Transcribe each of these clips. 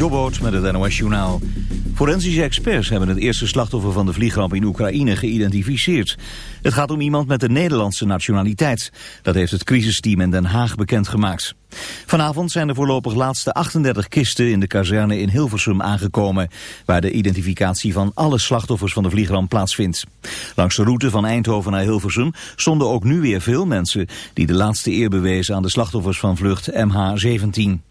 Jobboot met het NOS Journaal. Forensische experts hebben het eerste slachtoffer van de vliegramp in Oekraïne geïdentificeerd. Het gaat om iemand met de Nederlandse nationaliteit. Dat heeft het crisisteam in Den Haag bekendgemaakt. Vanavond zijn de voorlopig laatste 38 kisten in de kazerne in Hilversum aangekomen... waar de identificatie van alle slachtoffers van de vliegramp plaatsvindt. Langs de route van Eindhoven naar Hilversum stonden ook nu weer veel mensen... die de laatste eer bewezen aan de slachtoffers van vlucht MH17.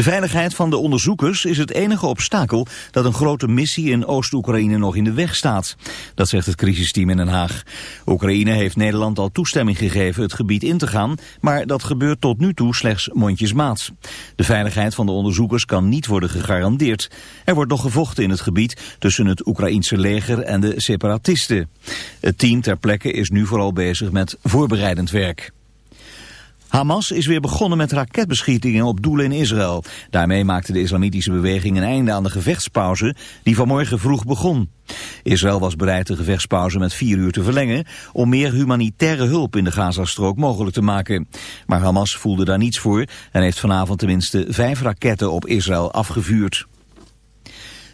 De veiligheid van de onderzoekers is het enige obstakel dat een grote missie in Oost-Oekraïne nog in de weg staat. Dat zegt het crisisteam in Den Haag. Oekraïne heeft Nederland al toestemming gegeven het gebied in te gaan, maar dat gebeurt tot nu toe slechts mondjesmaat. De veiligheid van de onderzoekers kan niet worden gegarandeerd. Er wordt nog gevochten in het gebied tussen het Oekraïense leger en de separatisten. Het team ter plekke is nu vooral bezig met voorbereidend werk. Hamas is weer begonnen met raketbeschietingen op doelen in Israël. Daarmee maakte de islamitische beweging een einde aan de gevechtspauze die vanmorgen vroeg begon. Israël was bereid de gevechtspauze met vier uur te verlengen om meer humanitaire hulp in de Gazastrook mogelijk te maken. Maar Hamas voelde daar niets voor en heeft vanavond tenminste vijf raketten op Israël afgevuurd.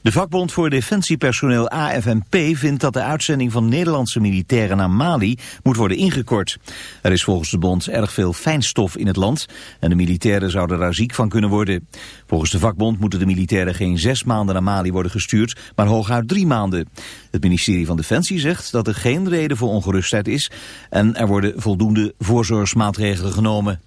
De vakbond voor defensiepersoneel AFNP vindt dat de uitzending van Nederlandse militairen naar Mali moet worden ingekort. Er is volgens de bond erg veel fijnstof in het land en de militairen zouden daar ziek van kunnen worden. Volgens de vakbond moeten de militairen geen zes maanden naar Mali worden gestuurd, maar hooguit drie maanden. Het ministerie van Defensie zegt dat er geen reden voor ongerustheid is en er worden voldoende voorzorgsmaatregelen genomen.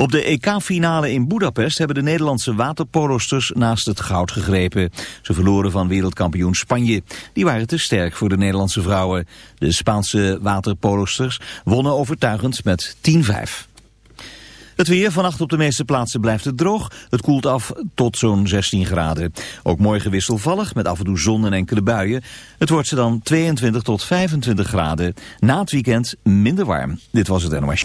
Op de EK-finale in Budapest hebben de Nederlandse waterpolosters naast het goud gegrepen. Ze verloren van wereldkampioen Spanje. Die waren te sterk voor de Nederlandse vrouwen. De Spaanse waterpolosters wonnen overtuigend met 10-5. Het weer vannacht op de meeste plaatsen blijft het droog. Het koelt af tot zo'n 16 graden. Ook morgen wisselvallig met af en toe zon en enkele buien. Het wordt ze dan 22 tot 25 graden. Na het weekend minder warm. Dit was het NOS.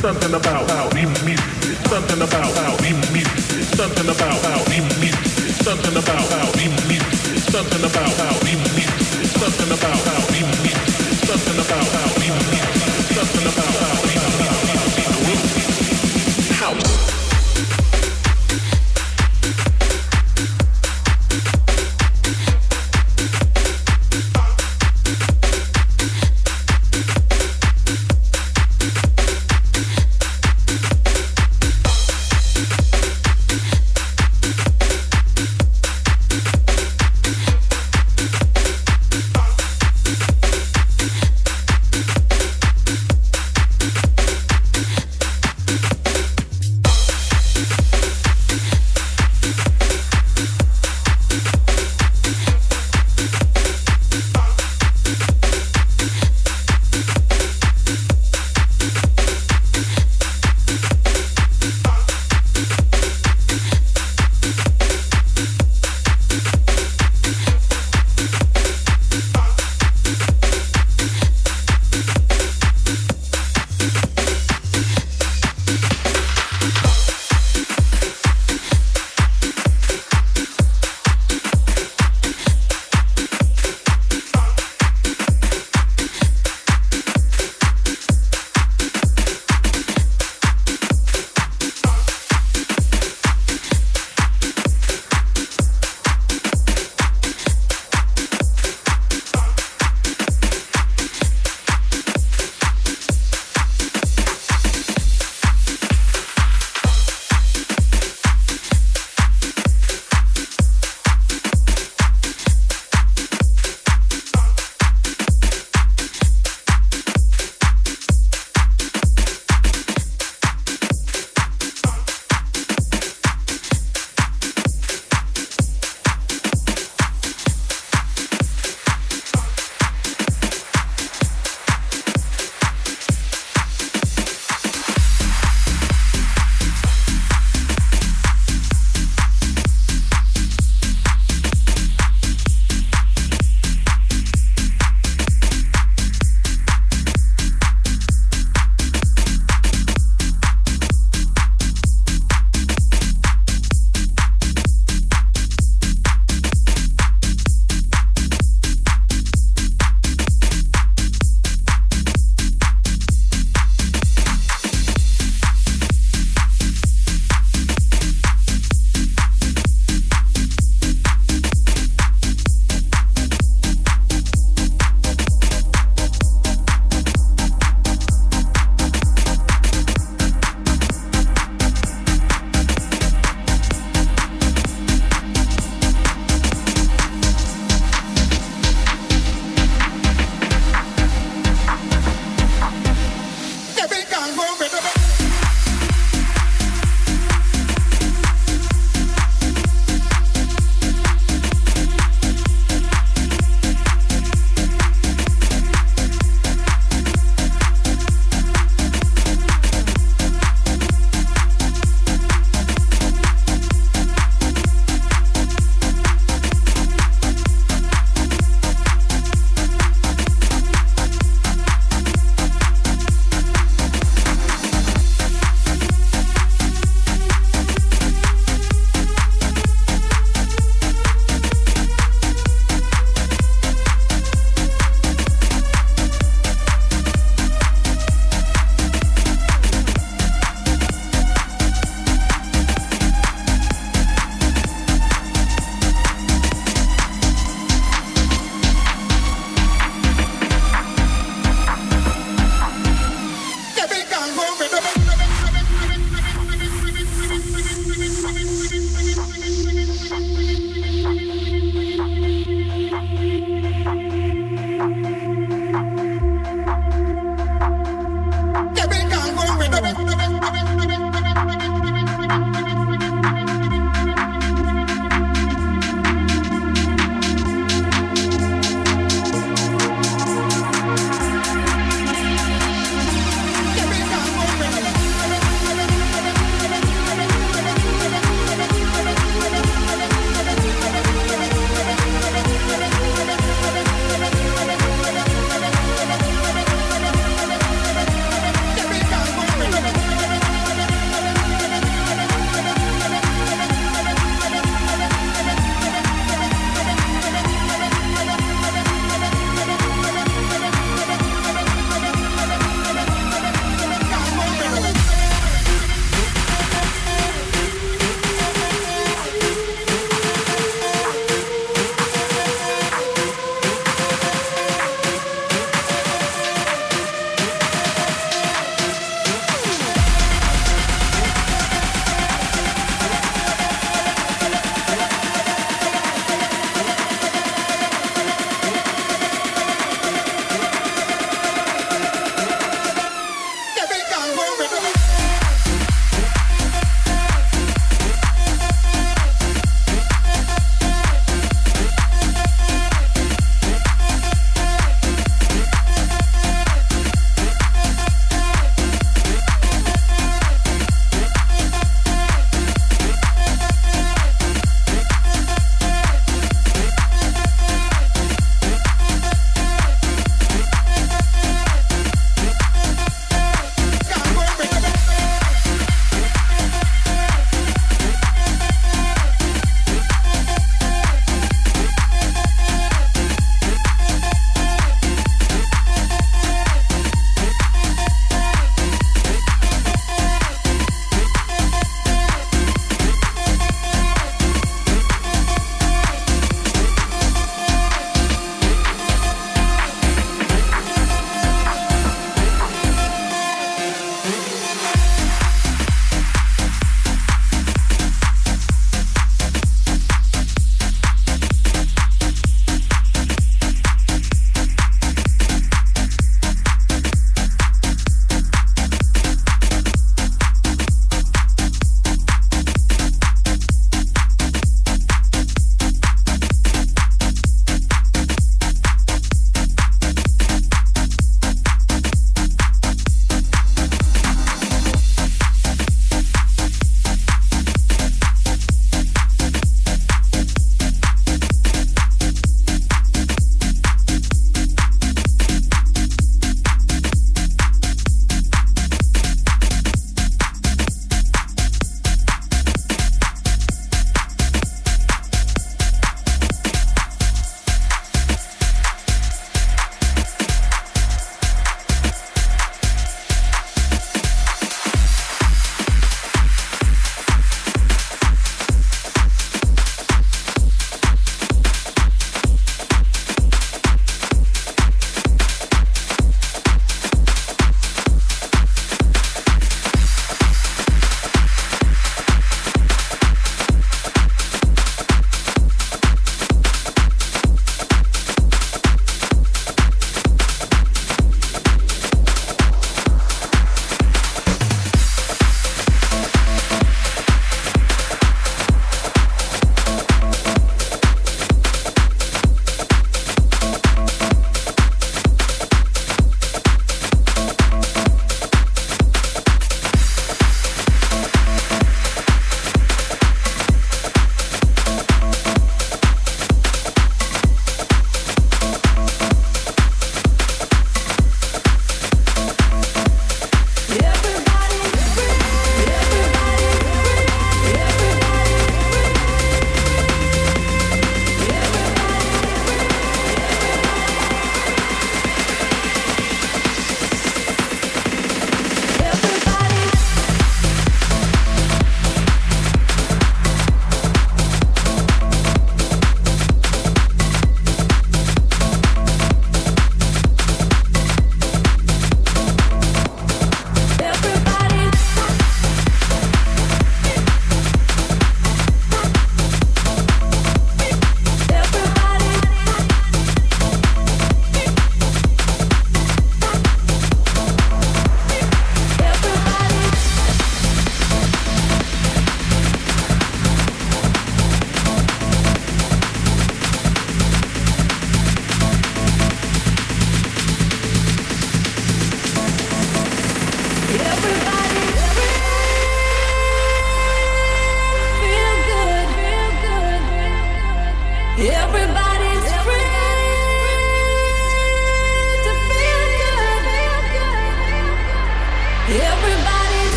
something about how we meet, something about how we meet, something about how we meet, something about how we meet, something about how we meet, something about how we meet, something about how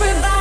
Everybody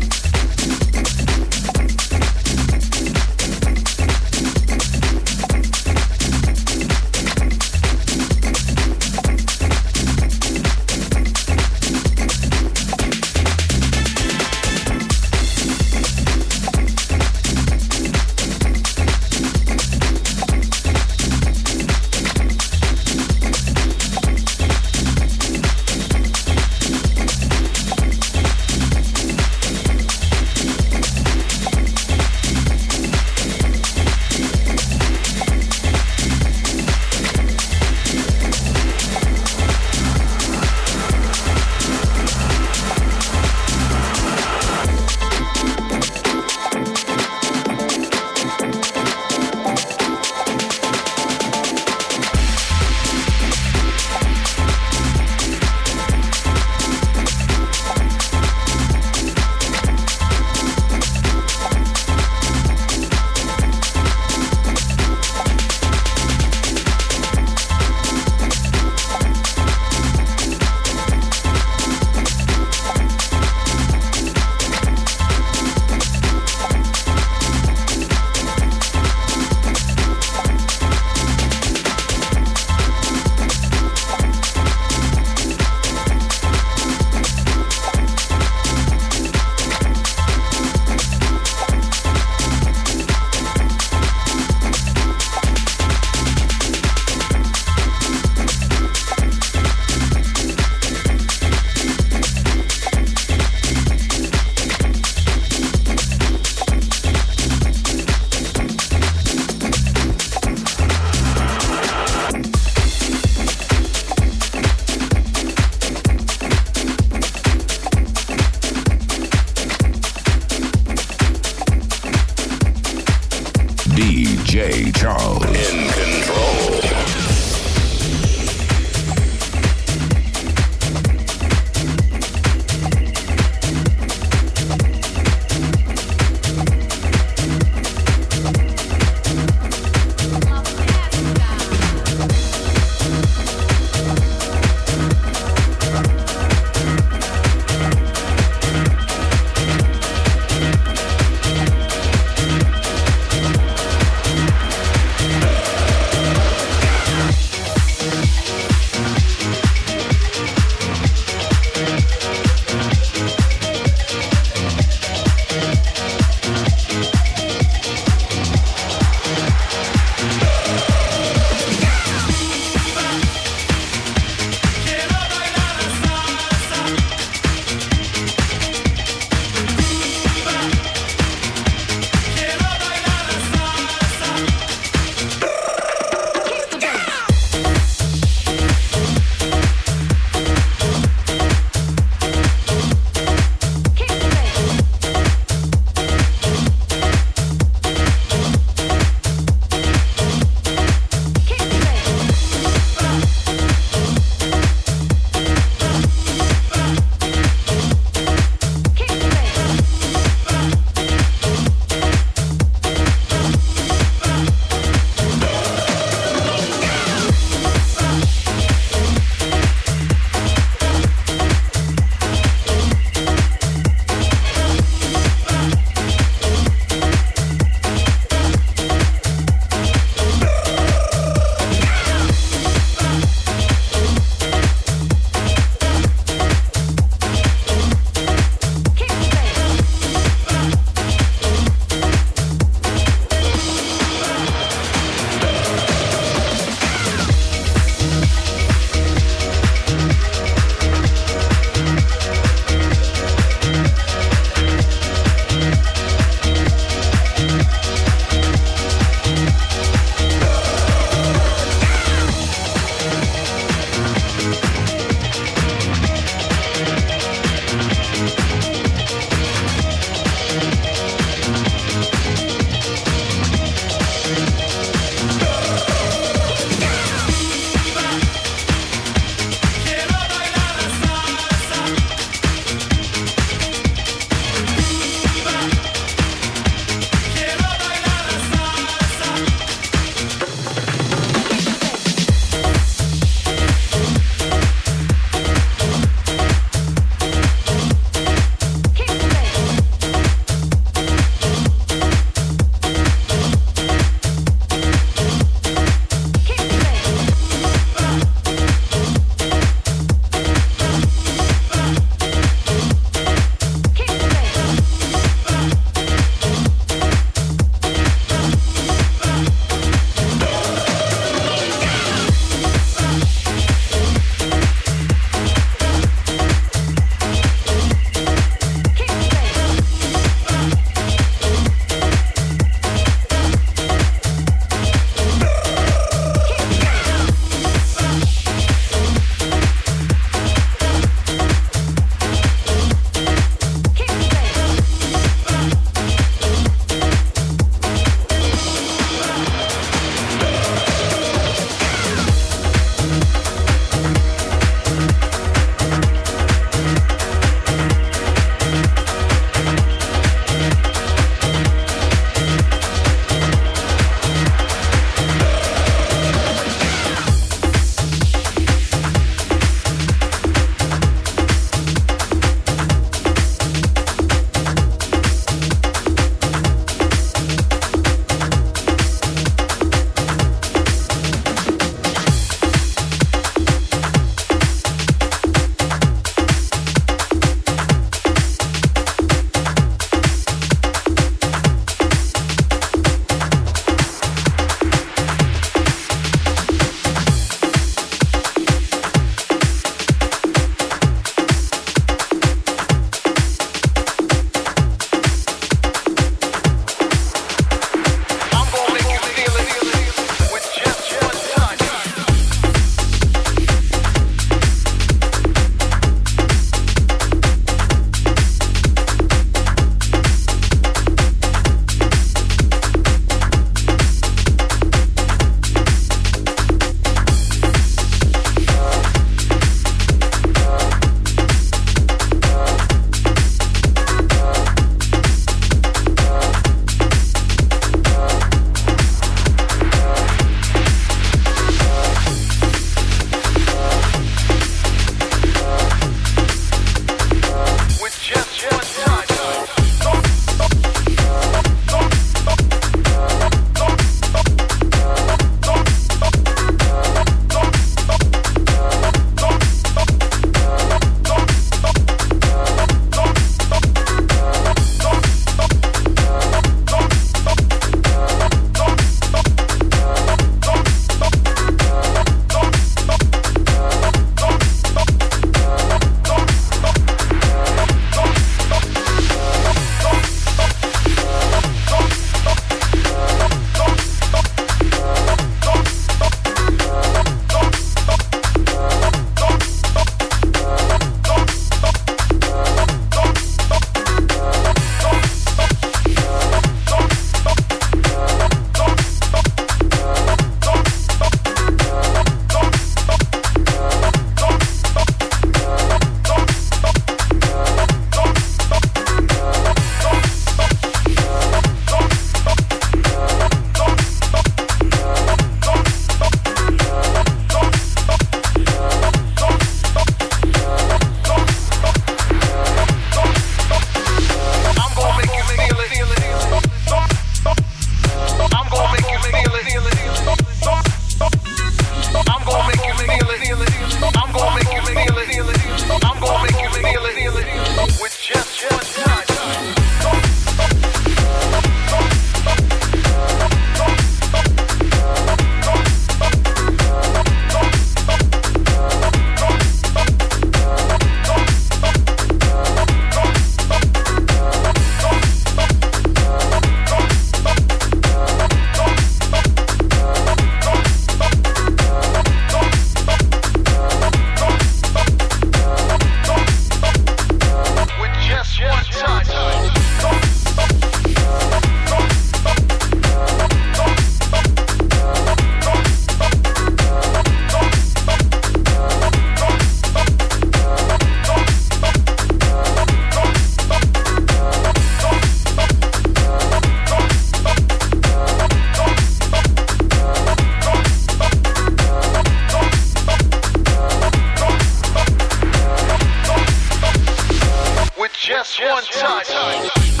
just one touch.